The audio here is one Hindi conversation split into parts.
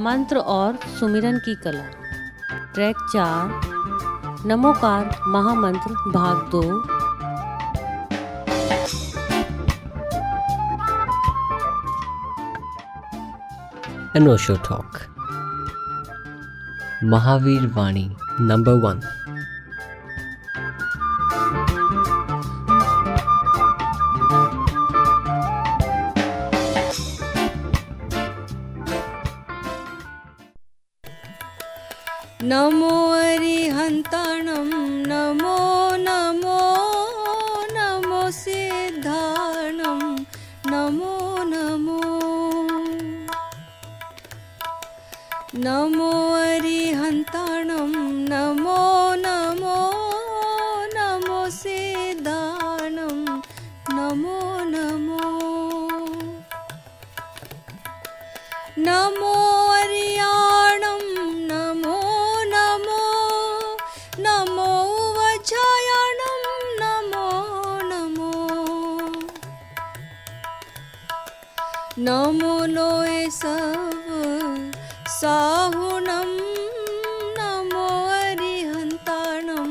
मंत्र और सुमिरन की कला। ट्रैक चार, नमोकार महामंत्र भाग दो। Talk Mahavir Vani number one नमो लोय सब साहुणं नमो अरिहन्ताणं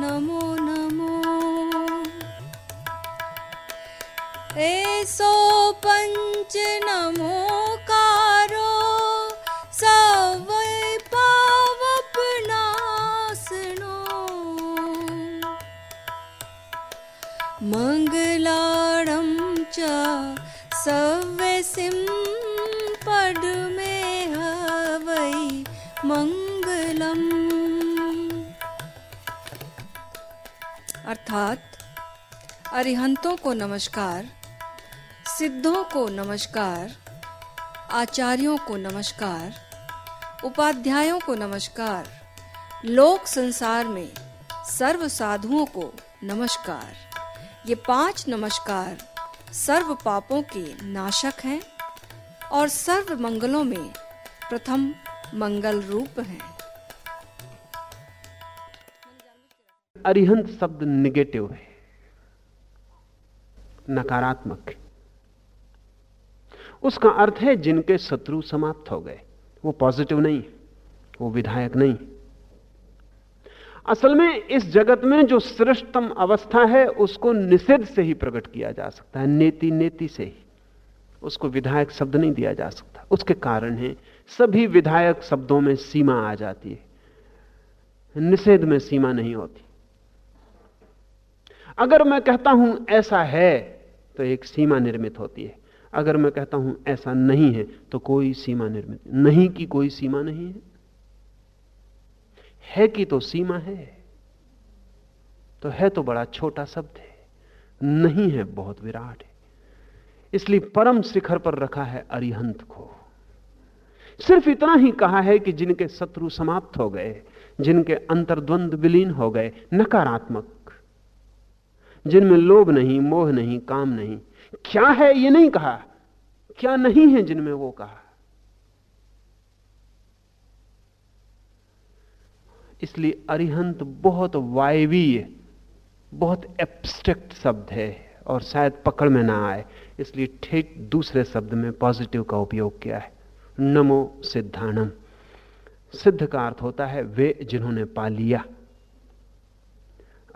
नमो नमो। एसो पञ्च नमोकारो अर्थात अरिहंतों को नमस्कार, सिद्धों को नमस्कार, आचार्यों को नमस्कार, उपाध्यायों को नमस्कार, लोक संसार में सर्व साधुओं को नमस्कार। ये पाँच नमस्कार सर्व पापों के नाशक हैं और सर्व मंगलों में प्रथम मंगल रूप हैं। अरिहंत शब्द निगेटिव है। नकारात्मक है। उसका अर्थ है जिनके शत्रु समाप्त हो गए। वो पॉजिटिव नहीं वो विधायक नहीं असल में इस जगत में जो श्रेष्ठतम अवस्था है, उसको निषेध से ही प्रकट किया जा सकता है नेति नेति से ही। उसको विधायक शब्द नहीं दिया जा सकता। उसके कारण है, सभी विधायक शब्दों में सीमा आ जाती है। निषेध में सीमा नहीं होती। अगर मैं कहता हूँ ऐसा है तो एक सीमा निर्मित होती है। अगर मैं कहता हूँ ऐसा नहीं है तो कोई सीमा निर्मित, नहीं की कोई सीमा नहीं है। है कि तो सीमा है तो है तो बड़ा छोटा शब्द है, नहीं है बहुत विराट है। इसलिए परम शिखर पर रखा है अरिहंत को। सिर्फ़ इतना ही कहा है कि जिनके शत्रु समाप्त हो गए, जिनके अंतर्द्वंद विलीन हो गए, नकारात्मक जिनमें लोभ नहीं, मोह नहीं, काम नहीं। क्या है ये नहीं कहा? क्या नहीं है जिनमें वो कहा? इसलिए अरिहंत बहुत वायवीय, बहुत एब्स्ट्रैक्ट शब्द है और शायद पकड़ में ना आए। इसलिए ठीक दूसरे शब्द में पॉजिटिव का उपयोग किया है। नमो सिद्धानम सिद्ध का अर्थ होता है वे जिन्होंने पा लिया।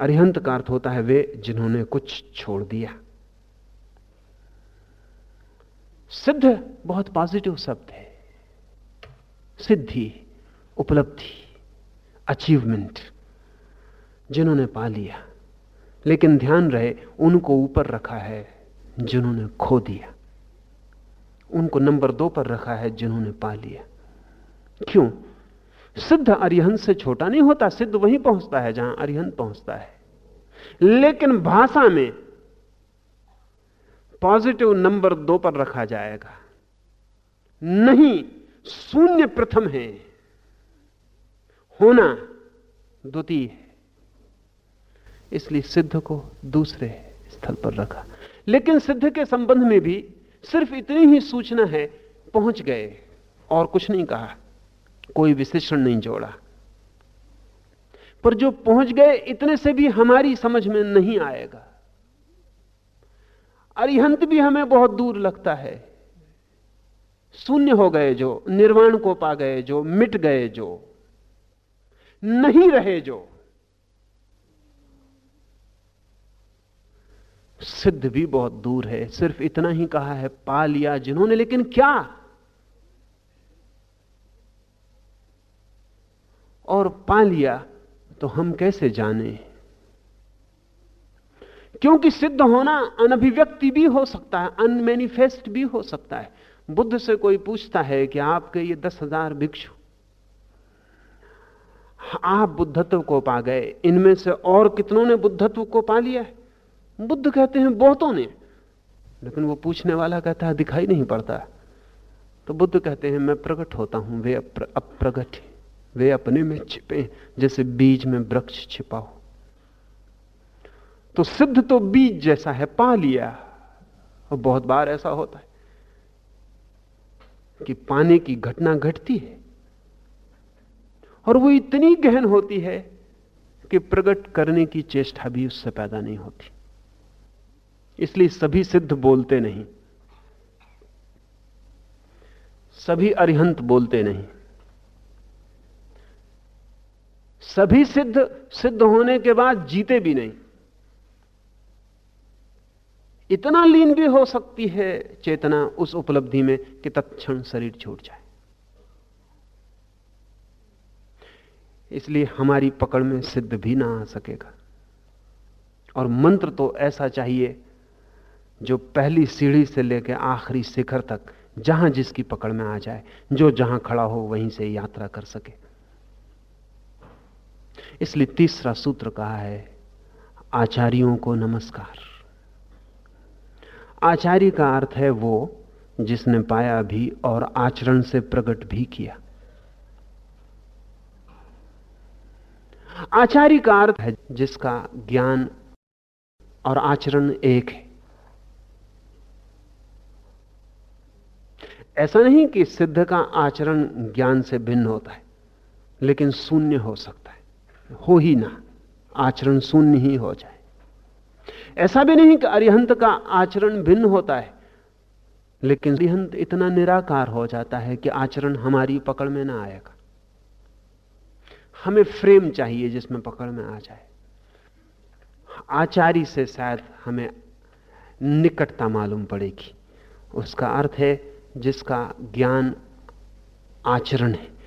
अरिहंत का अर्थ होता है वे जिन्होंने कुछ छोड़ दिया। सिद्ध बहुत पॉजिटिव शब्द है। सिद्धि, उपलब्धि अचीवमेंट जिन्होंने पा लिया। लेकिन ध्यान रहे, उनको ऊपर रखा है जिन्होंने खो दिया। उनको नंबर दो पर रखा है जिन्होंने पा लिया। क्यों? सिद्ध अरिहंत से छोटा नहीं होता, सिद्ध वहीं पहुँचता है जहाँ अरिहंत पहुँचता है। लेकिन भाषा में पॉजिटिव नंबर दो पर रखा जाएगा। नहीं, शून्य प्रथम है। होना द्वितीय है। इसलिए सिद्ध को दूसरे स्थल पर रखा। लेकिन सिद्ध के संबंध में भी सिर्फ़ इतनी ही सूचना है, पहुँच गए और कुछ नहीं कहा। कोई विशेषण नहीं जोड़ा। पर जो पहुँच गए, इतने से भी हमारी समझ में नहीं आएगा। अरिहंत भी हमें बहुत दूर लगता है। शून्य हो गए जो, निर्वाण को पा गए जो, मिट गए जो, नहीं रहे जो, सिद्ध भी बहुत दूर है। सिर्फ़ इतना ही कहा है, पा लिया जिन्होंने, लेकिन क्या? और पा लिया। तो हम कैसे जाने? क्योंकि सिद्ध होना अनभिव्यक्ति भी हो सकता है, अनमेनिफेस्ट भी हो सकता है। बुद्ध से कोई पूछता है कि आपके ये दस हज़ार भिक्षु, आप बुद्धत्व को पा गए, इनमें से और कितनों ने बुद्धत्व को पा लिया है? बुद्ध कहते हैं, बहुतों ने। लेकिन वो पूछने वाला कहता है, दिखाई नहीं पड़ता। तो बुद्ध कहते हैं, मैं प्रकट होता हूँ, वे अप्रगट वे अपने में छिपे जैसे बीज में वृक्ष छिपा हो। तो सिद्ध तो बीज जैसा है, पा लिया। और बहुत बार ऐसा होता है कि पाने की घटना घटती है और वो इतनी गहन होती है कि प्रकट करने की चेष्टा भी उससे पैदा नहीं होती। इसलिए सभी सिद्ध बोलते नहीं। सभी अरिहंत बोलते नहीं। सभी सिद्ध सिद्ध होने के बाद जीते भी नहीं। इतना लीन भी हो सकती है चेतना उस उपलब्धि में कि तत्क्षण शरीर छूट जाए। इसलिए हमारी पकड़ में सिद्ध भी ना आ सकेगा। और मंत्र तो ऐसा चाहिए जो पहली सीढ़ी से लेकर आखिरी शिखर तक, जहाँ जिसकी पकड़ में आ जाए, जो जहाँ खड़ा हो, वहीं से यात्रा कर सके। इसलिए तीसरा सूत्र कहा है, आचार्यों को नमस्कार। आचार्य का अर्थ है वो जिसने पाया भी और आचरण से प्रकट भी किया। आचार्य का अर्थ है जिसका ज्ञान और आचरण एक है। ऐसा नहीं कि सिद्ध का आचरण ज्ञान से भिन्न होता है, लेकिन शून्य हो सकता है हो ना, आचरण शून्य ही हो जाए। ऐसा भी नहीं कि अरिहंत का आचरण भिन्न होता है, लेकिन अरिहंत इतना निराकार हो जाता है कि आचरण हमारी पकड़ में ना आएगा। हमें फ्रेम चाहिए जिसमें पकड़ में आ जाए। आचारी से शायद हमें निकटता मालूम पड़ेगी। उसका अर्थ है जिसका ज्ञान आचरण है।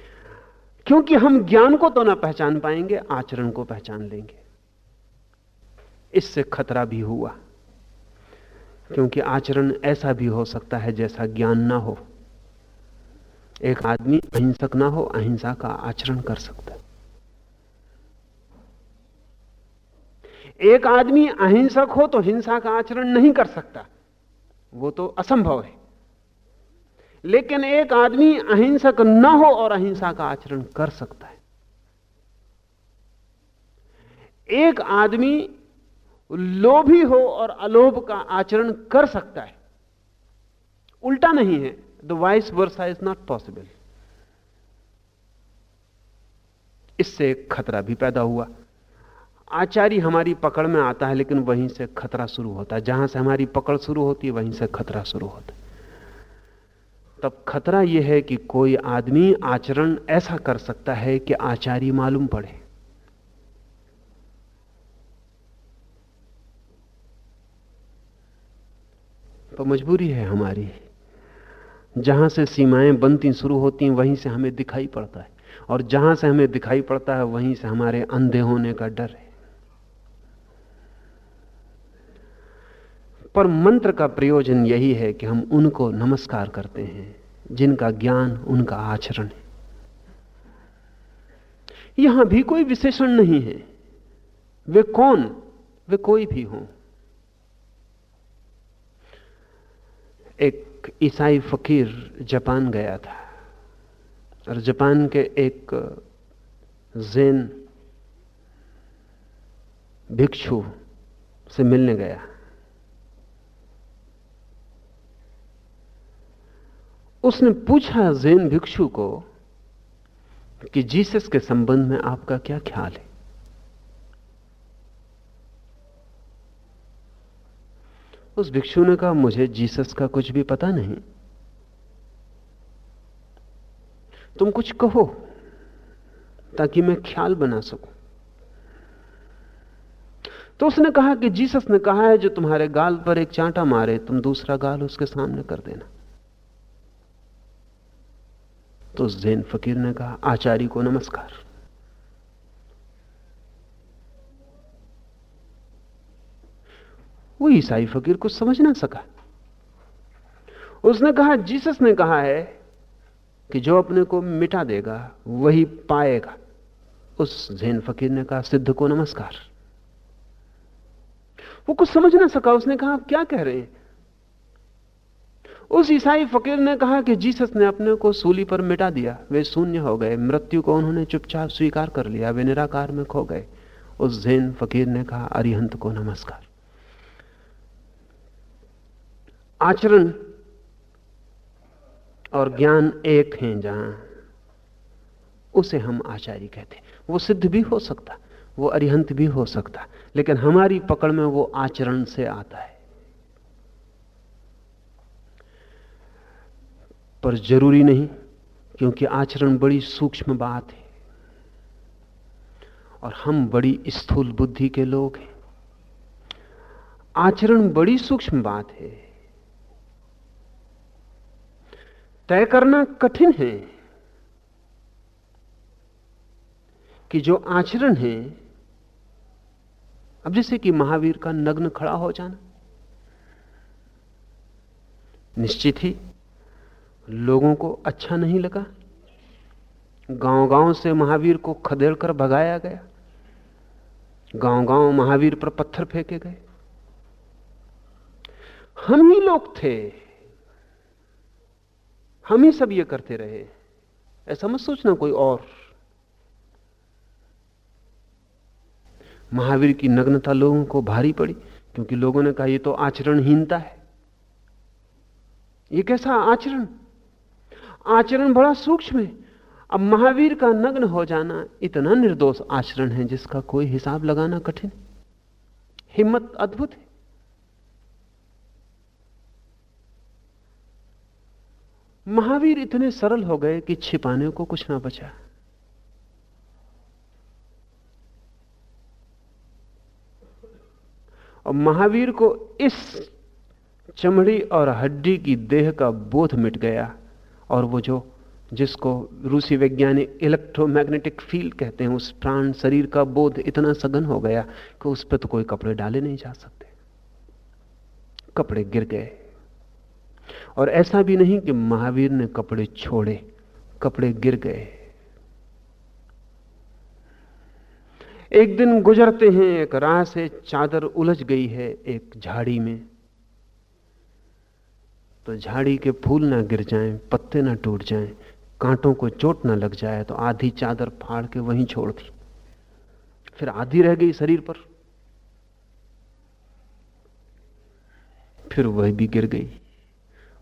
क्योंकि हम ज्ञान को तो ना पहचान पाएँगे, आचरण को पहचान लेंगे। इससे खतरा भी हुआ, क्योंकि आचरण ऐसा भी हो सकता है जैसा ज्ञान ना हो। एक आदमी अहिंसक ना हो, अहिंसा का आचरण कर सकता है। एक आदमी अहिंसक हो तो हिंसा का आचरण नहीं कर सकता, वो तो असंभव है। लेकिन एक आदमी अहिंसक न हो और अहिंसा का आचरण कर सकता है। एक आदमी लोभी हो और अलोभ का आचरण कर सकता है। उल्टा नहीं है the vice versa is not possible इससे एक खतरा भी पैदा हुआ। आचार्य हमारी पकड़ में आता है, लेकिन वहीं से खतरा शुरू होता है। जहाँ से हमारी पकड़ शुरू होती है, वहीं से खतरा शुरू होता है। तब खतरा यह है कि कोई आदमी आचरण ऐसा कर सकता है कि आचार्य मालूम पड़े। तो मजबूरी है हमारी। जहाँ से सीमाएँ बनती शुरू होती हैं वहीं से हमें दिखाई पड़ता है। और जहाँ से हमें दिखाई पड़ता है, वहीं से हमारे अंधे होने का डर है। पर मंत्र का प्रयोजन यही है कि हम उनको नमस्कार करते हैं, जिनका ज्ञान उनका आचरण है। यहाँ भी कोई विशेषण नहीं है। वे कौन? वे कोई भी हों। एक ईसाई फकीर जापान गया था, और जापान के एक जैन भिक्षु से मिलने गया। उसने पूछा जैन भिक्षु को कि जीसस के संबंध में आपका क्या ख्याल है? उस भिक्षु ने कहा, मुझे जीसस का कुछ भी पता नहीं। तुम कुछ कहो ताकि मैं ख्याल बना सकूँ। तो उसने कहा कि जीसस ने कहा है, जो तुम्हारे गाल पर एक चांटा मारे, तुम दूसरा गाल उसके सामने कर देना। तो जैन फकीर ने कहा, आचार्य को नमस्कार। वो ईसाई फकीर कुछ समझ ना सका। उसने कहा, जीसस ने कहा है कि जो अपने को मिटा देगा, वही पाएगा। उस जैन फकीर ने कहा, सिद्ध को नमस्कार। वो कुछ समझ ना सका, उसने कहा, आप क्या कह रहे हैं? उस ईसाई फकीर ने कहा कि जीसस ने अपने को सूली पर मिटा दिया। वे शून्य हो गए। मृत्यु को उन्होंने चुपचाप स्वीकार कर लिया। वे निराकार में खो गए। उस जैन फकीर ने कहा, अरिहंत को नमस्कार। आचरण और ज्ञान एक हैं जहाँ उसे हम आचार्य कहते वो सिद्ध भी हो सकता, वो अरिहंत भी हो सकता, लेकिन हमारी पकड़ में वो आचरण से आता है। पर ज़रूरी नहीं, क्योंकि आचरण बड़ी सूक्ष्म बात है। और हम बड़ी स्थूल बुद्धि के लोग हैं। आचरण बड़ी सूक्ष्म बात है। तय करना कठिन है कि जो आचरण है, अब जैसे कि महावीर का नग्न खड़ा हो जाना। निश्चित ही लोगों को अच्छा नहीं लगा। गाँव गाँव से महावीर को खदेड़ कर भगाया गया। गाँव गाँव महावीर पर पत्थर फेंके गए। हम ही लोग थे। हम ही सब ये करते रहे। ऐसा मत सोचना कोई और। महावीर की नग्नता लोगों को भारी पड़ी, क्योंकि लोगों ने कहा यह तो आचरणहीनता है। यह कैसा आचरण? आचरण बड़ा सूक्ष्म है। अब महावीर का नग्न हो जाना इतना निर्दोष आचरण है जिसका कोई हिसाब लगाना कठिन। हिम्मत अद्भुत है। महावीर इतने सरल हो गए कि छिपाने को कुछ ना बचा। और महावीर को इस चमड़ी और हड्डी की देह का बोध मिट गया। और वो जो, जिसको रूसी वैज्ञानिक इलेक्ट्रोमैग्नेटिक फ़ील्ड कहते हैं, उस प्राण शरीर का बोध इतना सघन हो गया कि उस पर तो कोई कपड़े डाले नहीं जा सकते। कपड़े गिर गए। और ऐसा भी नहीं कि महावीर ने कपड़े छोड़े, कपड़े गिर गए। एक दिन गुजरते हैं, एक राह से चादर उलझ गई है एक झाड़ी में। तो झाड़ी के फूल ना गिर जाएँ, पत्ते ना टूट जाएँ, कांटों को चोट ना लग जाए तो आधी चादर फाड़ के वहीं छोड़ दी। फिर आधी रह गई शरीर पर। फिर वह भी गिर गई।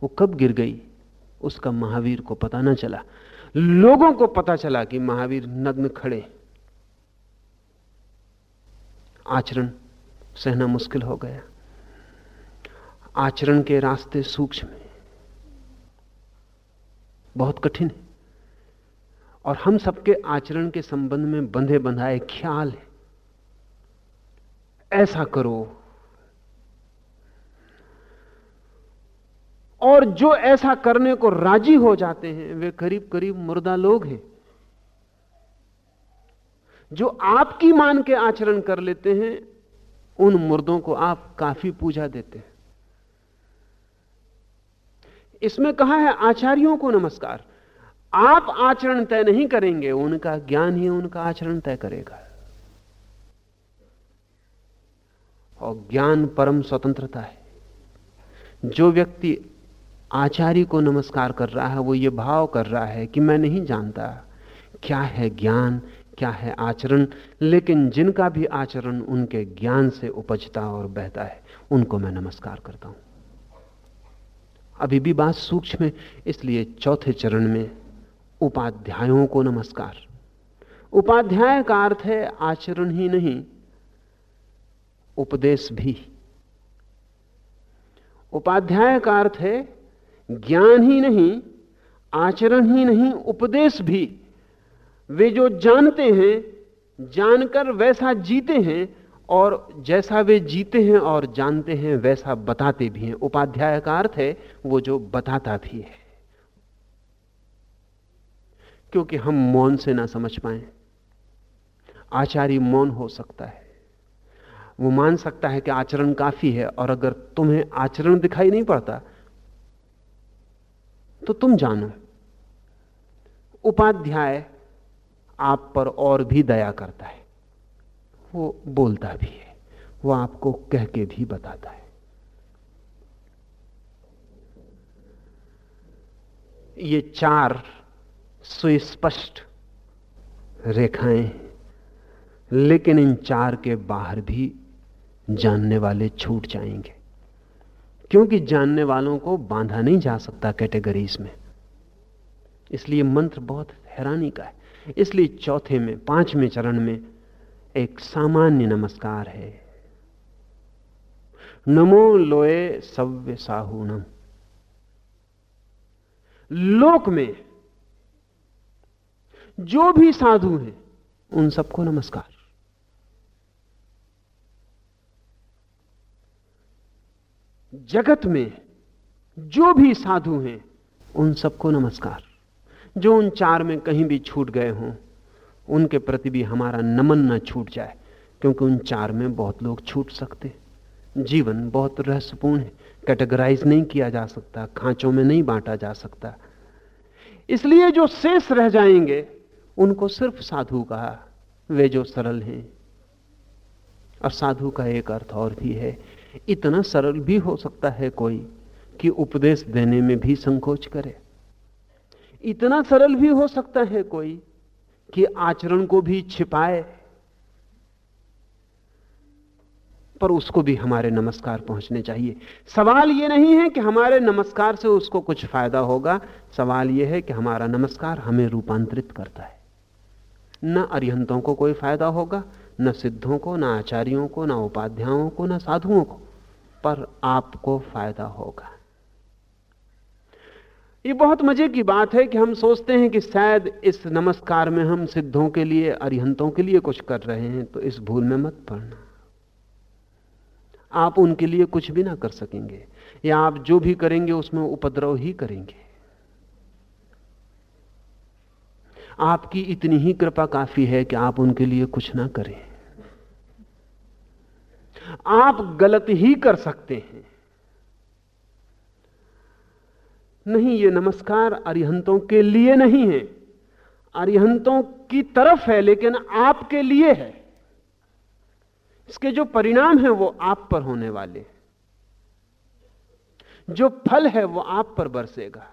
वो कब गिर गई उसका महावीर को पता ना चला। लोगों को पता चला कि महावीर नग्न खड़े। आचरण सहना मुश्किल हो गया। आचरण के रास्ते सूक्ष्म हैं। बहुत कठिन है। और हम सबके आचरण के संबंध में बंधे बंधाए ख्याल है। ऐसा करो। और जो ऐसा करने को राज़ी हो जाते हैं, वे करीब करीब मुर्दा लोग हैं। जो आपकी मान के आचरण कर लेते हैं, उन मुर्दों को आप काफ़ी पूजा देते हैं। इसमें कहा है, आचार्यों को नमस्कार। आप आचरण तय नहीं करेंगे, उनका ज्ञान ही उनका आचरण तय करेगा। और ज्ञान परम स्वतंत्रता है। जो व्यक्ति आचार्य को नमस्कार कर रहा है, वो ये भाव कर रहा है कि मैं नहीं जानता क्या है ज्ञान, क्या है आचरण, लेकिन जिनका भी आचरण उनके ज्ञान से उपजता और बहता है, उनको मैं नमस्कार करता हूँ। अभी भी बात सूक्ष्म है, इसलिए चौथे चरण में उपाध्यायों को नमस्कार। उपाध्याय का अर्थ है आचरण ही नहीं, उपदेश भी। उपाध्याय का अर्थ है ज्ञान ही नहीं, आचरण ही नहीं, उपदेश भी। वे जो जानते हैं, जानकर वैसा जीते हैं और जैसा वे जीते हैं और जानते हैं, वैसा बताते भी हैं। उपाध्याय का अर्थ है, वो जो बताता भी है। क्योंकि हम मौन से ना समझ पाए। आचार्य मौन हो सकता है। वो मान सकता है कि आचरण काफ़ी है, और अगर तुम्हें आचरण दिखाई नहीं पड़ता तो तुम जानो। उपाध्याय आप पर और भी दया करता है। वो बोलता भी है, वो आपको कह के भी बताता है। ये चार सुस्पष्ट रेखाएँ लेकिन इन चार के बाहर भी जानने वाले छूट जाएँगे। क्योंकि जानने वालों को बांधा नहीं जा सकता कैटेगरीज में। इसलिए मंत्र बहुत हैरानी का है। इसलिए चौथे में, पाँचवें चरण में एक सामान्य नमस्कार है। नमो लोए सव्य साहूनम। लोक में जो भी साधु हैं, उन सबको नमस्कार। जगत में जो भी साधु हैं, उन सबको नमस्कार। जो उन चार में कहीं भी छूट गए हों उनके प्रति भी हमारा नमन न छूट जाए, क्योंकि उन चार में बहुत लोग छूट सकते जीवन बहुत रहस्यपूर्ण है। कैटेगराइज नहीं किया जा सकता, खांचों में नहीं बांटा जा सकता। इसलिए जो शेष रह जाएँगे, उनको सिर्फ़ साधु कहा वे जो सरल हैं। और साधु का एक अर्थ और भी है, इतना सरल भी हो सकता है कोई कि उपदेश देने में भी संकोच करे। इतना सरल भी हो सकता है कोई कि आचरण को भी छिपाए, पर उसको भी हमारे नमस्कार पहुँचने चाहिए। सवाल यह नहीं है कि हमारे नमस्कार से उसको कुछ फ़ायदा होगा। सवाल यह है कि हमारा नमस्कार हमें रूपांतरित करता है। न अरिहंतों को कोई फ़ायदा होगा, न सिद्धों को, न आचार्यों को, न उपाध्यायों को, न साधुओं को, पर आपको फ़ायदा होगा। ये बहुत मज़े की बात है कि हम सोचते हैं कि शायद इस नमस्कार में हम सिद्धों के लिए, अरिहंतों के लिए कुछ कर रहे हैं तो इस भूल में मत पड़ना। आप उनके लिए कुछ भी ना कर सकेंगे, या आप जो भी करेंगे उसमें उपद्रव ही करेंगे। आपकी इतनी ही कृपा काफ़ी है कि आप उनके लिए कुछ ना करें। आप गलत ही कर सकते हैं। नहीं, ये नमस्कार अरिहंतों के लिए नहीं है। अरिहंतों की तरफ़ है, लेकिन आपके लिए है। इसके जो परिणाम है, वो आप पर होने वाले जो फल है, वो आप पर बरसेगा।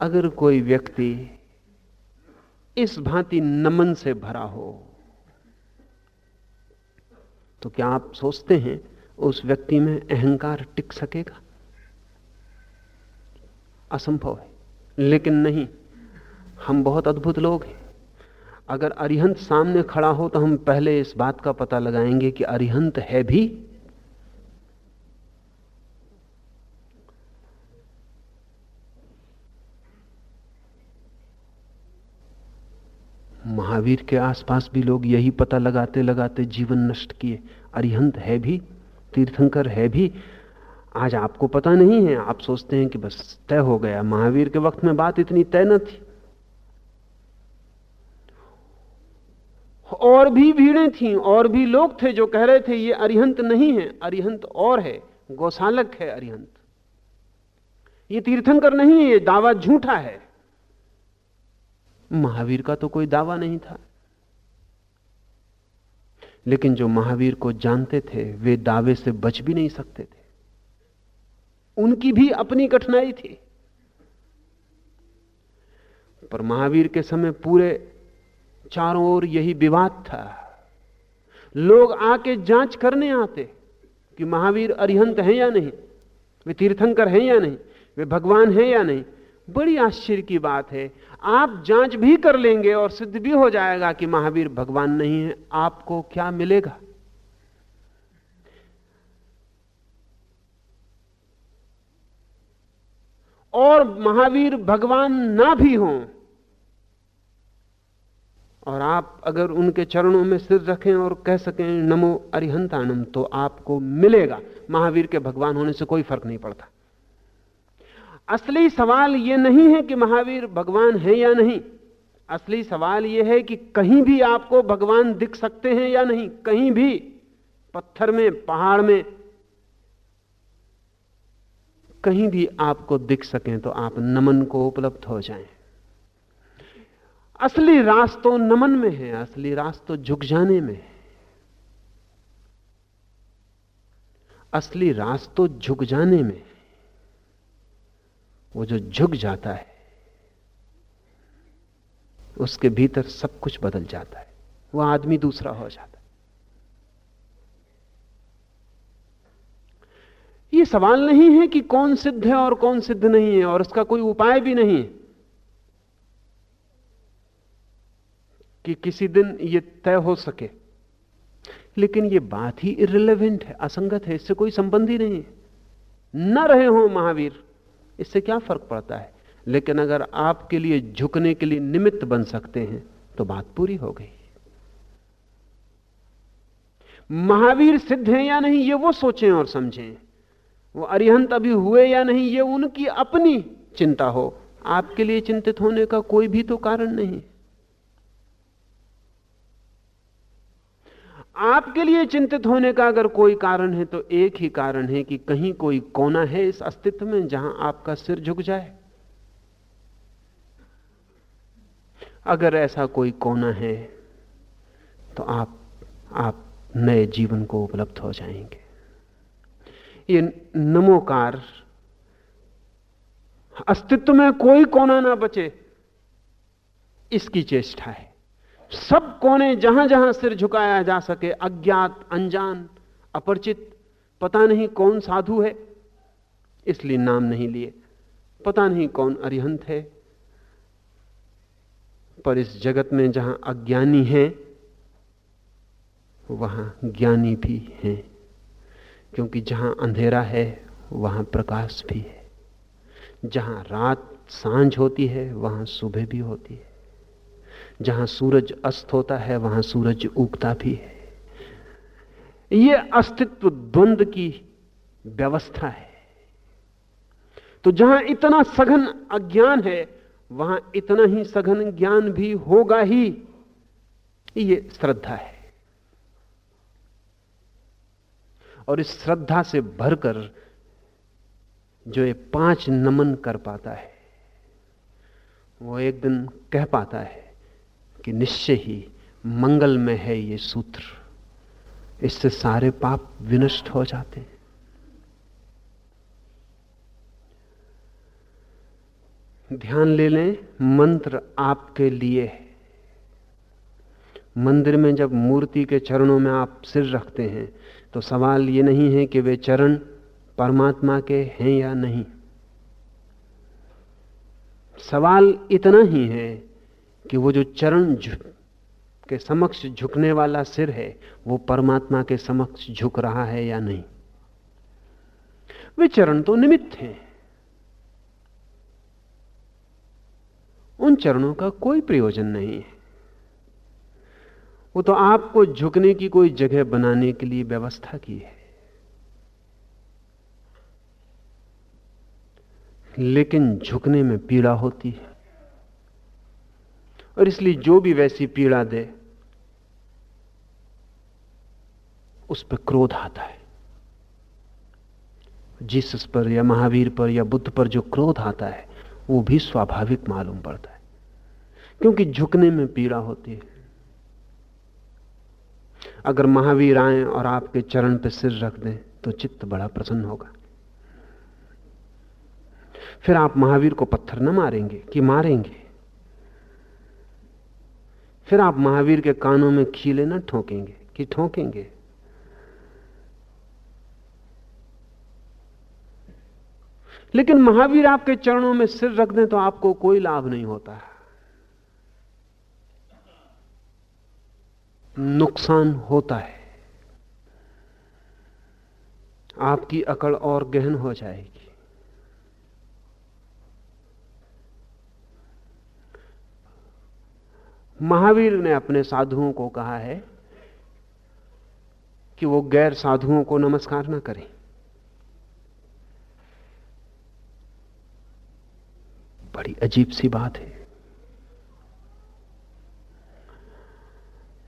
अगर कोई व्यक्ति इस भांति नमन से भरा हो तो क्या आप सोचते हैं उस व्यक्ति में अहंकार टिक सकेगा? असंभव है। लेकिन नहीं, हम बहुत अद्भुत लोग हैं। अगर अरिहंत सामने खड़ा हो तो हम पहले इस बात का पता लगाएँगे कि अरिहंत है भी। महावीर के आसपास भी लोग यही पता लगाते लगाते जीवन नष्ट किए। अरिहंत है भी। तीर्थंकर है भी। आज आपको पता नहीं है, आप सोचते हैं कि बस तय हो गया। महावीर के वक्त में बात इतनी तय न थी। और भी भीड़ें थीं, और भी लोग थे जो कह रहे थे, ये अरिहंत नहीं है, अरिहंत और है, गौशालक है अरिहंत। ये तीर्थंकर नहीं है, ये दावा झूठा है। महावीर का तो कोई दावा नहीं था। लेकिन जो महावीर को जानते थे, वे दावे से बच भी नहीं सकते थे। उनकी भी अपनी कठिनाई थी। पर महावीर के समय पूरे चारों ओर यही विवाद था। लोग आके जाँच करने आते कि महावीर अरिहंत हैं या नहीं, वे तीर्थंकर हैं या नहीं, वे भगवान हैं या नहीं। बड़ी आश्चर्य की बात है। आप जाँच भी कर लेंगे और सिद्ध भी हो जाएगा कि महावीर भगवान नहीं है। आपको क्या मिलेगा? और महावीर भगवान ना भी हों, और आप अगर उनके चरणों में सिर रखें और कह सकें, नमो अरिहंतानम तो आपको मिलेगा। महावीर के भगवान होने से कोई फ़र्क नहीं पड़ता। असली सवाल यह नहीं है कि महावीर भगवान है या नहीं। असली सवाल यह है कि कहीं भी आपको भगवान दिख सकते हैं या नहीं। कहीं भी, पत्थर में, पहाड़ में, कहीं भी आपको दिख सकें तो आप नमन को उपलब्ध हो जाएँ। असली रास तो नमन में है, असली रास तो झुक जाने में है। असली रास तो झुक जाने में वो जो झुक जाता है, उसके भीतर सब कुछ बदल जाता है। वो आदमी दूसरा हो जाता है। ये सवाल नहीं है कि कौन सिद्ध है और कौन सिद्ध नहीं है, और उसका कोई उपाय भी नहीं है कि किसी दिन ये तय हो सके। लेकिन ये बात ही इरिलेवेंट है, असंगत है, इससे कोई संबंध ही नहीं है। न रहे हो महावीर। इससे क्या फ़र्क पड़ता है? लेकिन अगर आपके लिए झुकने के लिए निमित्त बन सकते हैं तो बात पूरी हो गई। महावीर सिद्ध हैं या नहीं, ये वो सोचें और समझें। वो अरिहंत अभी हुए या नहीं, ये उनकी अपनी चिंता हो। आपके लिए चिंतित होने का कोई भी तो कारण नहीं। आपके लिए चिंतित होने का अगर कोई कारण है तो एक ही कारण है कि कहीं कोई कोना है इस अस्तित्व में जहाँ आपका सिर झुक जाए। अगर ऐसा कोई कोना है तो आप आप नए जीवन को उपलब्ध हो जाएँगे। ये नमोकार, अस्तित्व में कोई कोना ना बचे, इसकी चेष्टा है। सब कोने जहाँ जहाँ सिर झुकाया जा सके, अज्ञात, अनजान, अपरिचित, पता नहीं कौन साधु है, इसलिए नाम नहीं लिए। पता नहीं कौन अरिहंत है। पर इस जगत में जहाँ अज्ञानी है, वहाँ ज्ञानी भी हैं, क्योंकि जहाँ अंधेरा है, वहाँ प्रकाश भी है। जहाँ रात साँझ होती है, वहाँ सुबह भी होती है। जहाँ सूरज अस्त होता है, वहाँ सूरज उगता भी है। ये अस्तित्व द्वंद की व्यवस्था है। तो जहाँ इतना सघन अज्ञान है, वहाँ इतना ही सघन ज्ञान भी होगा ही। ये श्रद्धा है। और इस श्रद्धा से भरकर जो ये पाँच नमन कर पाता है, वो एक दिन कह पाता है कि निश्चय ही मंगल में है ये सूत्र। इससे सारे पाप विनष्ट हो जाते हैं। ध्यान ले लें, मंत्र आपके लिए है। मंदिर में जब मूर्ति के चरणों में आप सिर रखते हैं तो सवाल ये नहीं है कि वे चरण परमात्मा के हैं या नहीं। सवाल इतना ही है कि वो जो चरण के समक्ष झुकने वाला सिर है, वो परमात्मा के समक्ष झुक रहा है या नहीं? वे चरण तो निमित्त हैं। उन चरणों का कोई प्रयोजन नहीं है। वो तो आपको झुकने की कोई जगह बनाने के लिए व्यवस्था की है। लेकिन झुकने में पीड़ा होती है। और इसलिए जो भी वैसी पीड़ा दे, उस पर क्रोध आता है। जीसस पर या महावीर पर या बुद्ध पर जो क्रोध आता है, वो भी स्वाभाविक मालूम पड़ता है। क्योंकि झुकने में पीड़ा होती है। अगर महावीर आए और आपके चरण पर सिर रख दें तो चित्त बड़ा प्रसन्न होगा। फिर आप महावीर को पत्थर न मारेंगे कि मारेंगे। फिर आप महावीर के कानों में खीले ना ठोकेंगे कि ठोकेंगे? लेकिन महावीर आपके चरणों में सिर रख दें तो आपको कोई लाभ नहीं होता। नुकसान होता है। आपकी अकड़ और गहन हो जाएगी। महावीर ने अपने साधुओं को कहा है कि वो गैर साधुओं को नमस्कार ना करें। बड़ी अजीब सी बात है।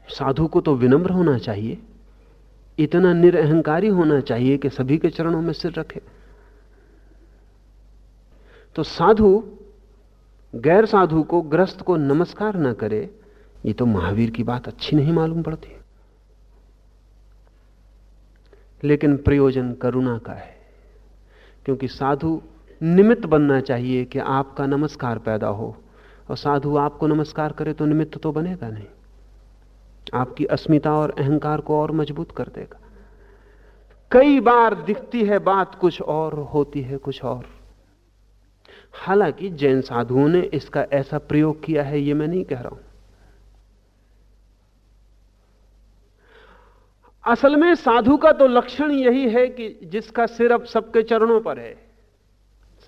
साधु को तो विनम्र होना चाहिए, इतना निरअहंकारी होना चाहिए कि सभी के चरणों में सिर रखे। तो साधु, गैर साधु को ग्रस्त को नमस्कार ना करे ये तो महावीर की बात अच्छी नहीं मालूम पड़ती। लेकिन प्रयोजन करुणा का है, क्योंकि साधु निमित्त बनना चाहिए कि आपका नमस्कार पैदा हो, और साधु आपको नमस्कार करे तो निमित्त तो बनेगा नहीं। आपकी अस्मिता और अहंकार को और मज़बूत कर देगा। कई बार दिखती है बात कुछ और, होती है कुछ और। हालाँकि जैन साधुओं ने इसका ऐसा प्रयोग किया है, ये मैं नहीं कह रहा हूँ। असल में साधु का तो लक्षण यही है कि जिसका सिर अब सबके चरणों पर है।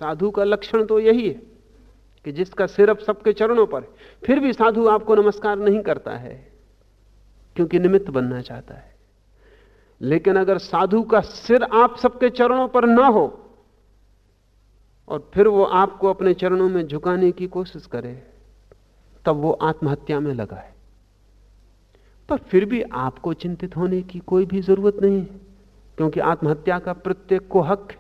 साधु का लक्षण तो यही है कि जिसका सिर अब सबके चरणों पर है। फिर भी साधु आपको नमस्कार नहीं करता है, क्योंकि निमित्त बनना चाहता है। लेकिन अगर साधु का सिर आप सबके चरणों पर ना हो, और फिर वो आपको अपने चरणों में झुकाने की कोशिश करे, तब वो आत्महत्या में लगा है। पर फिर भी आपको चिंतित होने की कोई भी ज़रूरत नहीं क्योंकि आत्महत्या का प्रत्येक को हक है।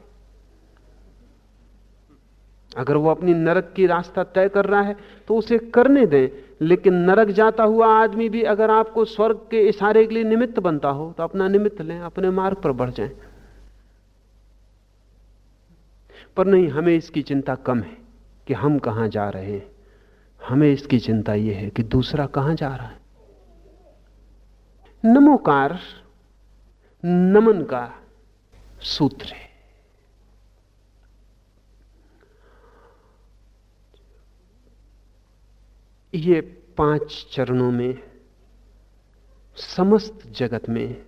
अगर वो अपनी नरक की रास्ता तय कर रहा है तो उसे करने दें, लेकिन नरक जाता हुआ आदमी भी अगर आपको स्वर्ग के इशारे के लिए निमित्त बनता हो तो अपना निमित्त लें, अपने मार्ग पर बढ़ जाएँ। पर नहीं, हमें इसकी चिंता कम है कि हम कहाँ जा रहे हैं। हमें इसकी चिंता यह है कि दूसरा कहाँ जा रहा है। नमोकार नमन का सूत्र है। ये पाँच चरणों में, समस्त जगत में,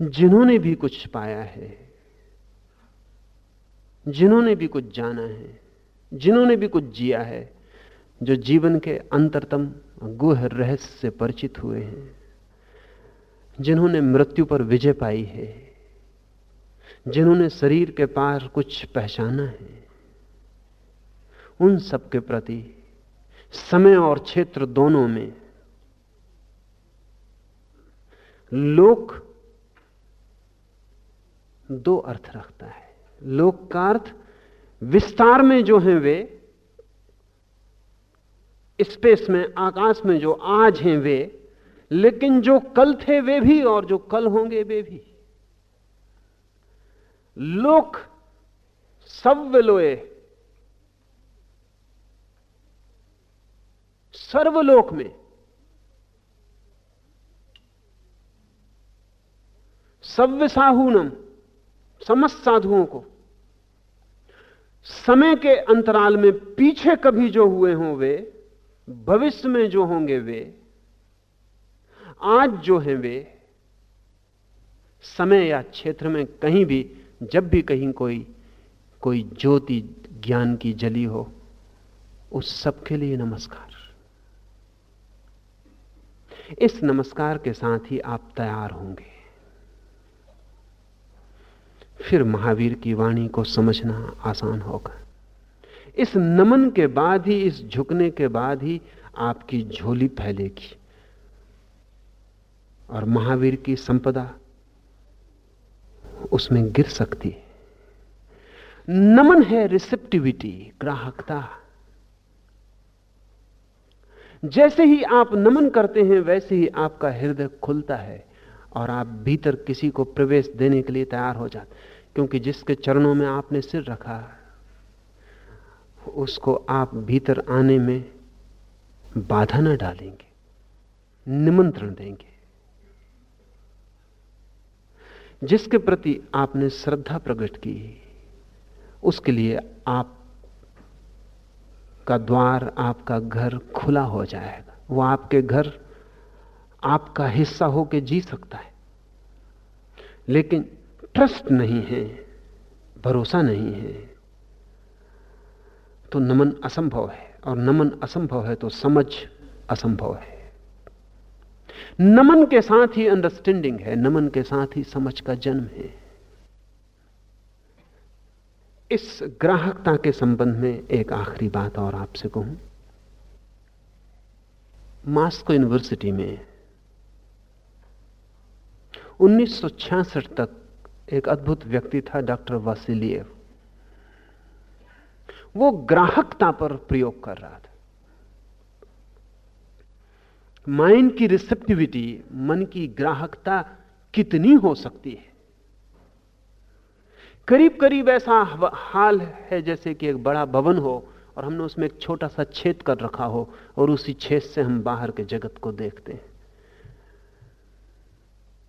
जिन्होंने भी कुछ पाया है, जिन्होंने भी कुछ जाना है, जिन्होंने भी कुछ जिया है, जो जीवन के अंतरतम गुह रहस्य से परिचित हुए हैं, जिन्होंने मृत्यु पर विजय पाई है, जिन्होंने शरीर के पार कुछ पहचाना है। उन सब के प्रति समय और क्षेत्र दोनों में लोक दो अर्थ रखता है। लोक का अर्थ विस्तार में जो हैं वे स्पेस में, आकाश में जो आज हैं वे, लेकिन जो कल थे वे भी और जो कल होंगे वे भी। लोक सव्यलोए सर्वलोक में सव्य साहूनम समस्त साधुओं को, समय के अंतराल में पीछे कभी जो हुए हों वे भविष्य में जो होंगे वे, आज जो हैं वे, समय या क्षेत्र में कहीं भी, जब भी कहीं कोई कोई ज्योति ज्ञान की जली हो, उस सबके लिए नमस्कार। इस नमस्कार के साथ ही आप तैयार होंगे। फिर महावीर की वाणी को समझना आसान होगा। इस नमन के बाद ही, इस झुकने के बाद ही आपकी झोली फैलेगी। और महावीर की संपदा उसमें गिर सकती है। नमन है रिसेप्टिविटी ग्राहकता। जैसे ही आप नमन करते हैं, वैसे ही आपका हृदय खुलता है और आप भीतर किसी को प्रवेश देने के लिए तैयार हो जाते क्योंकि जिसके चरणों में आपने सिर रखा उसको आप भीतर आने में बाधा न डालेंगे, निमंत्रण देंगे। जिसके प्रति आपने श्रद्धा प्रकट की, उसके लिए आप का द्वार, आपका घर खुला हो जाएगा। वो आपके घर, आपका हिस्सा होकर जी सकता है। लेकिन ट्रस्ट नहीं है, भरोसा नहीं है। तो नमन असंभव है और नमन असंभव है तो समझ असंभव है। नमन के साथ ही अंडरस्टैंडिंग है, नमन के साथ ही समझ का जन्म है। इस ग्राहकता के संबंध में एक आखिरी बात और आपसे कहूँ। मास्को यूनिवर्सिटी में 1966 तक एक अद्भुत व्यक्ति था डॉक्टर वासिलियव वो ग्राहकता पर प्रयोग कर रहा था। माइंड की रिसेप्टिविटी, मन की ग्राहकता कितनी हो सकती है? करीब करीब ऐसा हाल है जैसे कि एक बड़ा भवन हो और हमने उसमें एक छोटा सा छेद कर रखा हो और उसी छेद से हम बाहर के जगत को देखते हैं।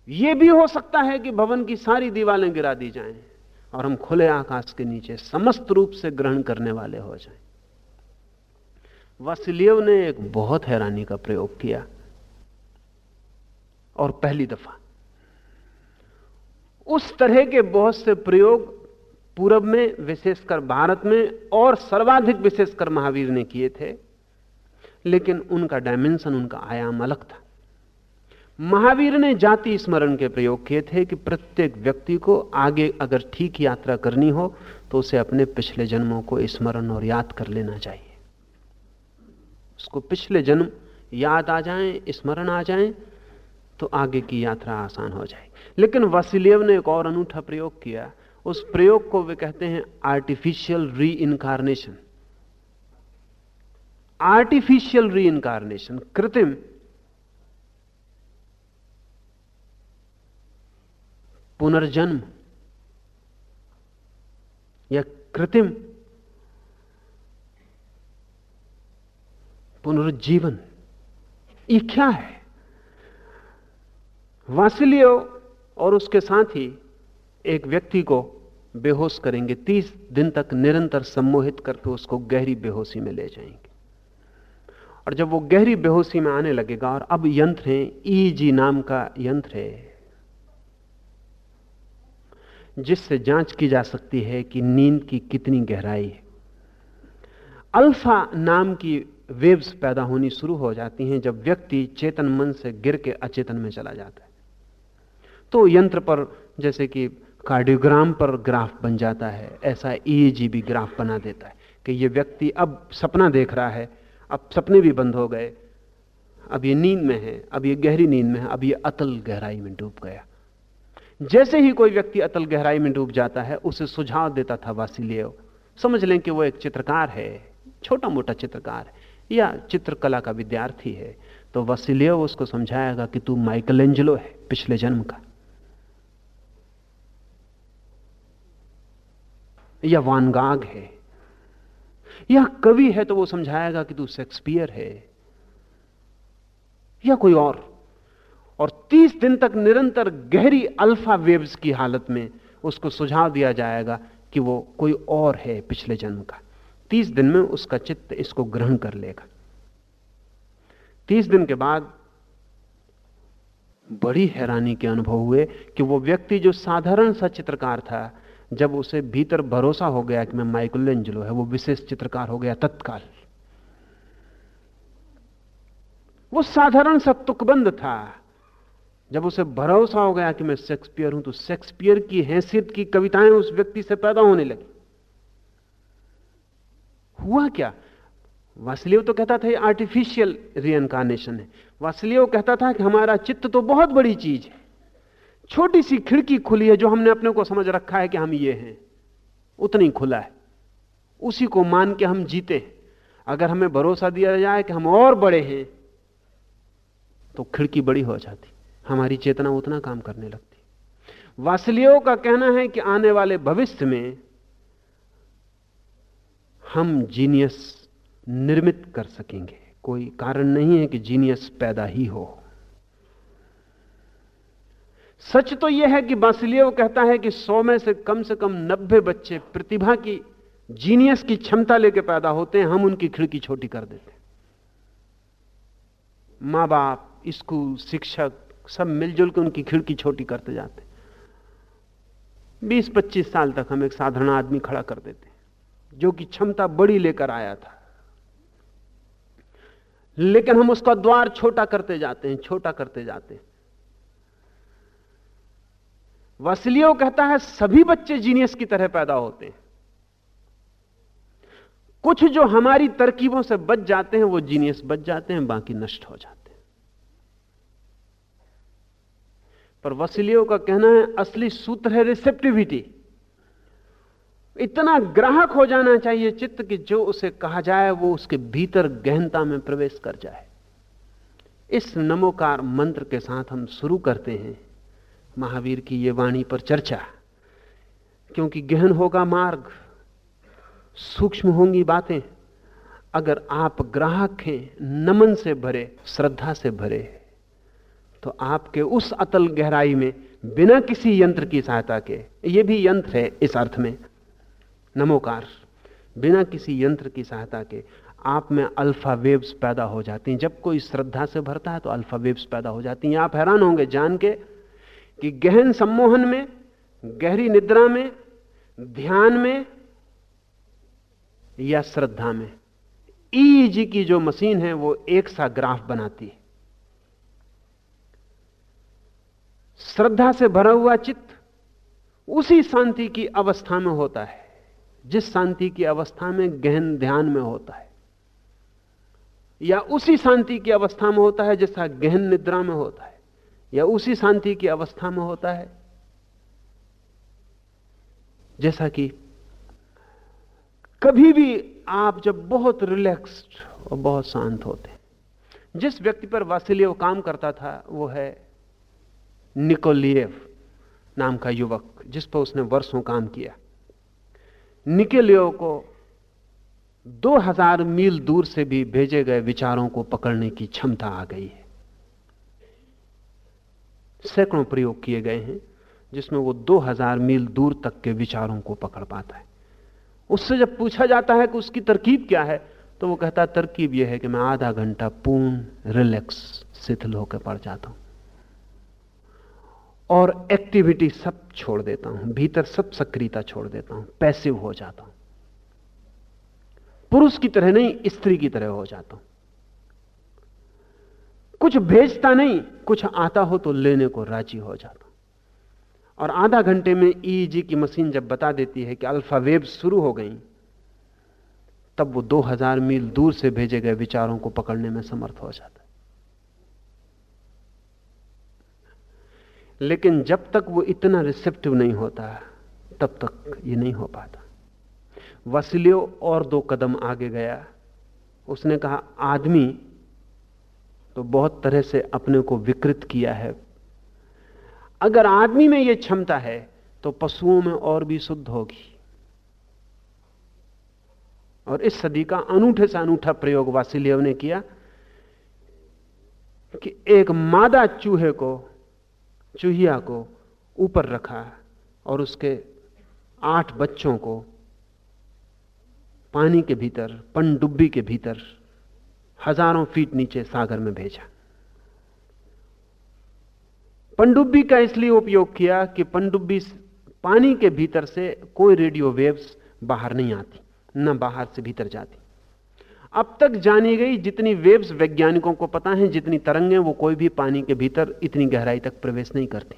यह भी हो सकता है कि भवन की सारी दीवारें गिरा दी जाएँ। और हम खुले आकाश के नीचे समस्त रूप से ग्रहण करने वाले हो जाएँ। वसिलियव ने एक बहुत हैरानी का प्रयोग किया और पहली दफ़ा। उस तरह के बहुत से प्रयोग पूरब में, विशेषकर भारत में और सर्वाधिक विशेषकर महावीर ने किए थे, लेकिन उनका डायमेंशन उनका आयाम अलग था। महावीर ने जाति स्मरण के प्रयोग किए थे कि प्रत्येक व्यक्ति को आगे अगर ठीक यात्रा करनी हो तो उसे अपने पिछले जन्मों को स्मरण और याद कर लेना चाहिए। उसको पिछले जन्म याद आ जाए, स्मरण आ जाए तो आगे की यात्रा आसान हो जाएगी। लेकिन वसीलियव ने एक और अनूठा प्रयोग किया। उस प्रयोग को वे कहते हैं आर्टिफिशियल री इनकारनेशन आर्टिफिशियल री इनकारनेशन कृत्रिम पुनर्जन्म या कृत्रिम पुनरुज्जीवन। ये क्या है? वासिलियो और उसके साथ ही एक व्यक्ति को बेहोश करेंगे। तीस दिन तक निरंतर सम्मोहित करके उसको गहरी बेहोशी में ले जाएँगे। और जब वो गहरी बेहोशी में आने लगेगा और अब यंत्र है, ईजी नाम का यंत्र है। जिससे जाँच की जा सकती है कि नींद की कितनी गहराई है। अल्फ़ा नाम की वेव्स पैदा होनी शुरू हो जाती हैं जब व्यक्ति चेतन मन से गिर के अचेतन में चला जाता है। तो यंत्र पर, जैसे कि कार्डियोग्राम पर ग्राफ बन जाता है, ऐसा ईजी भी ग्राफ बना देता है कि यह व्यक्ति अब सपना देख रहा है, अब सपने भी बंद हो गए, अब ये नींद में है, अब ये गहरी नींद में है, अब ये अतल गहराई में डूब गया। जैसे ही कोई व्यक्ति अतल गहराई में डूब जाता है, उसे सुझाव देता था वासिलेव समझ लें कि वो एक चित्रकार है छोटा मोटा चित्रकार, या चित्रकला का विद्यार्थी है। तो वसीलेव उसको समझाएगा कि तू माइकल एंजलो है, पिछले जन्म का। या वानगाग है। या कवि है तो वो समझाएगा कि तू शेक्सपियर है। या कोई और। और 30 दिन तक निरंतर गहरी अल्फ़ा वेव्स की हालत में उसको सुझाव दिया जाएगा कि वो कोई और है पिछले जन्म का। 30 दिन में उसका चित्त इसको ग्रहण कर लेगा। 30 दिन के बाद बड़ी हैरानी के अनुभव हुए कि वो व्यक्ति जो साधारण सा चित्रकार था, जब उसे भीतर भरोसा हो गया कि मैं माइकल एंजलो है, वो विशेष चित्रकार हो गया तत्काल। वो साधारण सा तुकबंद था। जब उसे भरोसा हो गया कि मैं शेक्सपियर हूँ तो शेक्सपियर की हैसियत की कविताएँ उस व्यक्ति से पैदा होने लगी। हुआ क्या? वासलियो तो कहता था, ये आर्टिफिशियल रियनकारनेशन है। वासलियो कहता था कि हमारा चित्त तो बहुत बड़ी चीज़ है। छोटी सी खिड़की खुली है जो हमने अपने को समझ रखा है कि हम ये हैं। उतनी खुला है। उसी को मान के हम जीते हैं। अगर हमें भरोसा दिया जाए कि हम और बड़े हैं तो खिड़की बड़ी हो जाती। हमारी चेतना उतना काम करने लगती। वासलियों का कहना है कि आने वाले भविष्य में हम जीनियस निर्मित कर सकेंगे। कोई कारण नहीं है कि जीनियस पैदा ही हो। सच तो यह है कि बासिलियो कहता है कि सौ में से कम से कम नब्बे बच्चे प्रतिभा की, जीनियस की क्षमता लेकर पैदा होते हैं, हम उनकी खिड़की छोटी कर देते हैं। माँ बाप, स्कूल, शिक्षक सब मिलजुल के उनकी खिड़की छोटी करते जाते। बीस पच्चीस साल तक हम एक साधारण आदमी खड़ा कर देते, जो कि क्षमता बड़ी लेकर आया था। लेकिन हम उसका द्वार छोटा करते जाते हैं, छोटा करते जाते हैं। वसलियो कहता है, सभी बच्चे जीनियस की तरह पैदा होते हैं। कुछ जो हमारी तरकीबों से बच जाते हैं, वो जीनियस बच जाते हैं, बाकी नष्ट हो जाते हैं पर वसीलियों का कहना है, असली सूत्र है रिसेप्टिविटी इतना ग्राहक हो जाना चाहिए चित्त कि जो उसे कहा जाए, वो उसके भीतर गहनता में प्रवेश कर जाए। इस नमोकार मंत्र के साथ हम शुरू करते हैं महावीर की ये वाणी पर चर्चा। क्योंकि गहन होगा मार्ग, सूक्ष्म होंगी बातें। अगर आप ग्राहक हैं, नमन से भरे, श्रद्धा से भरे तो आपके उस अतल गहराई में बिना किसी यंत्र की सहायता के, ये भी यंत्र है इस अर्थ में। नमोकार, बिना किसी यंत्र की सहायता के आप में अल्फ़ा वेव्स पैदा हो जाती हैं। जब कोई श्रद्धा से भरता है तो अल्फ़ा वेव्स पैदा हो जाती हैं। आप हैरान होंगे जान के कि गहन सम्मोहन में, गहरी निद्रा में, ध्यान में या श्रद्धा में ईजी की जो मशीन है वो एक सा ग्राफ बनाती है। श्रद्धा से भरा हुआ चित्त उसी शांति की अवस्था में होता है, जिस शांति की अवस्था में गहन ध्यान में होता है, या उसी शांति की अवस्था में होता है, जैसा गहन निद्रा में होता है, या उसी शांति की अवस्था में होता है, जैसा कि कभी भी आप जब बहुत रिलैक्स्ड और बहुत शांत होते हैं, जिस व्यक्ति पर वासिलियव काम करता था, वो है निकोलियव नाम का युवक, जिस पर उसने वर्षों काम किया। निकोलियो को 2000 मील दूर से भी भेजे गए विचारों को पकड़ने की क्षमता आ गई है। सैकड़ों प्रयोग किए गए हैं, जिसमें वो 2000 मील दूर तक के विचारों को पकड़ पाता है। उससे जब पूछा जाता है कि उसकी तरकीब क्या है तो वो कहता तरकीब यह है कि मैं आधा घंटा पूर्ण, रिलैक्स, शिथिल होकर पड़ जाता हूँ। और एक्टिविटी सब छोड़ देता हूँ, भीतर सब सक्रियता छोड़ देता हूँ पैसिव हो जाता हूँ। पुरुष की तरह नहीं, स्त्री की तरह हो जाता हूँ। कुछ भेजता नहीं, कुछ आता हो तो लेने को राज़ी हो जाता और आधा घंटे में ईजी की मशीन जब बता देती है कि अल्फ़ा वेव शुरू हो गई, तब वो 2000 मील दूर से भेजे गए विचारों को पकड़ने में समर्थ हो जाता लेकिन जब तक वो इतना रिसेप्टिव नहीं होता, तब तक ये नहीं हो पाता। वसलियो और दो कदम आगे गया। उसने कहा, आदमी तो बहुत तरह से अपने को विकृत किया है। अगर आदमी में यह क्षमता है तो पशुओं में और भी शुद्ध होगी। और इस सदी का अनूठे से अनूठा प्रयोग वासिलियव ने किया कि एक मादा चूहे को चूहिया को ऊपर रखा और उसके आठ बच्चों को पानी के भीतर, पनडुब्बी के भीतर हज़ारों फीट नीचे सागर में भेजा। पनडुब्बी का इसलिए उपयोग किया कि पनडुब्बी पानी के भीतर से कोई रेडियो वेव्स बाहर नहीं आती, न बाहर से भीतर जाती। अब तक जानी गई जितनी वेव्स वैज्ञानिकों को पता है, जितनी तरंगें, वो कोई भी पानी के भीतर इतनी गहराई तक प्रवेश नहीं करती।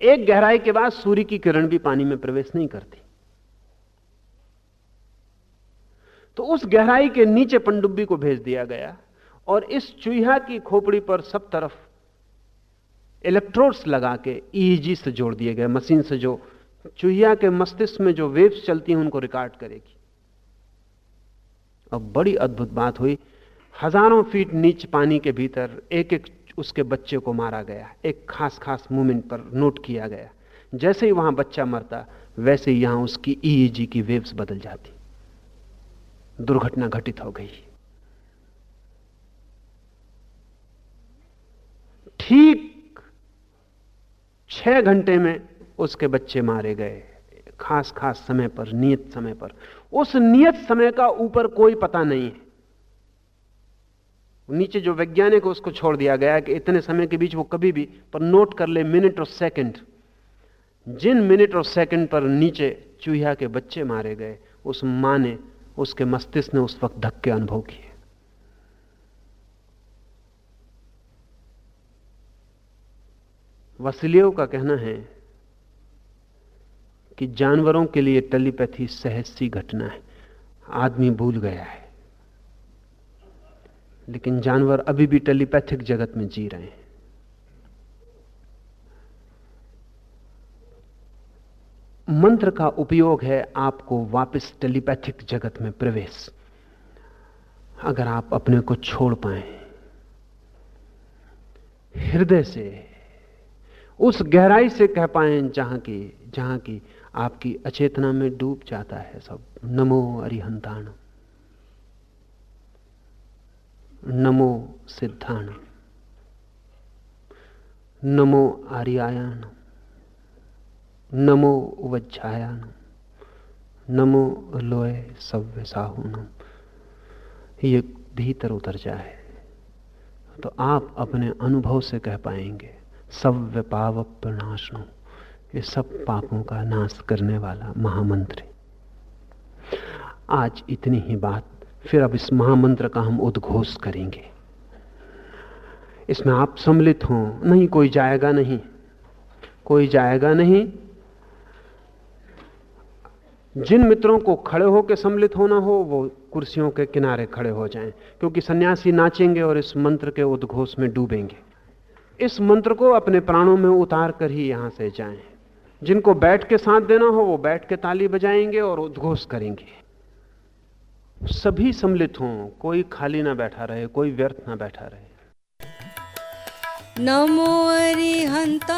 एक गहराई के बाद सूर्य की किरण भी पानी में प्रवेश नहीं करती। तो उस गहराई के नीचे पंडुब्बी को भेज दिया गया और इस चूहा की खोपड़ी पर सब तरफ़ इलेक्ट्रोड्स लगा के ईजी से जोड़ दिए गए। मशीन से जो चूहिया के मस्तिष्क में जो वेव्स चलती हैं, उनको रिकॉर्ड करेगी। अब बड़ी अद्भुत बात हुई। हज़ारों फीट नीच पानी के भीतर एक एक उसके बच्चे को मारा गया। एक खास खास मूवमेंट पर नोट किया गया। जैसे ही वहाँ बच्चा मरता, वैसे ही यहाँ उसकी ईईजी की वेव्स बदल जाती। दुर्घटना घटित हो गई। ठीक छह घंटे में उसके बच्चे मारे गए। खास खास समय पर, नियत समय पर। उस नियत समय का ऊपर कोई पता नहीं है। नीचे जो वैज्ञानिक है, उसको छोड़ दिया गया कि इतने समय के बीच वो कभी भी, पर नोट कर ले, मिनट और सेकंड। जिन मिनट और सेकंड पर नीचे चूहिया के बच्चे मारे गए, उस माँ ने, उसके मस्तिष्क ने उस वक्त धक्के अनुभव किए। वसीलियों का कहना है कि जानवरों के लिए टेलीपैथी सहज सी घटना है। आदमी भूल गया है। लेकिन जानवर अभी भी टेलीपैथिक जगत में जी रहे हैं। मंत्र का उपयोग है आपको वापस टेलीपैथिक जगत में प्रवेश। अगर आप अपने को छोड़ पाए, हृदय से, उस गहराई से कह पाए जहाँ की जहाँ की आपकी अचेतना में डूब जाता है सब। नमो अरिहंताण। नमो सिद्धाण। नमो आर्यायण। नमो वज्जायान नमो लोय सव्य साहुनम ये भीतर उतर जाए तो आप अपने अनुभव से कह पाएँगे, सव्य पाव प्रणाशनो ये सब पापों का नाश करने वाला महामंत्र है। आज इतनी ही बात, फिर अब इस महामंत्र का हम उद्घोष करेंगे। इसमें आप सम्मिलित हों, नहीं कोई जाएगा नहीं। कोई जाएगा नहीं। जिन मित्रों को खड़े होकर सम्मिलित होना हो, वो कुर्सियों के किनारे खड़े हो जाएँ, क्योंकि सन्यासी नाचेंगे और इस मंत्र के उद्घोष में डूबेंगे। इस मंत्र को अपने प्राणों में उतार कर ही यहाँ से जाएँ। जिनको बैठ के साथ देना हो, वो बैठ के ताली बजाएँगे और उद्घोष करेंगे। सभी सम्मिलित हों, कोई खाली ना बैठा रहे, कोई व्यर्थ ना बैठा रहे। नमो अरिहंताणम नमो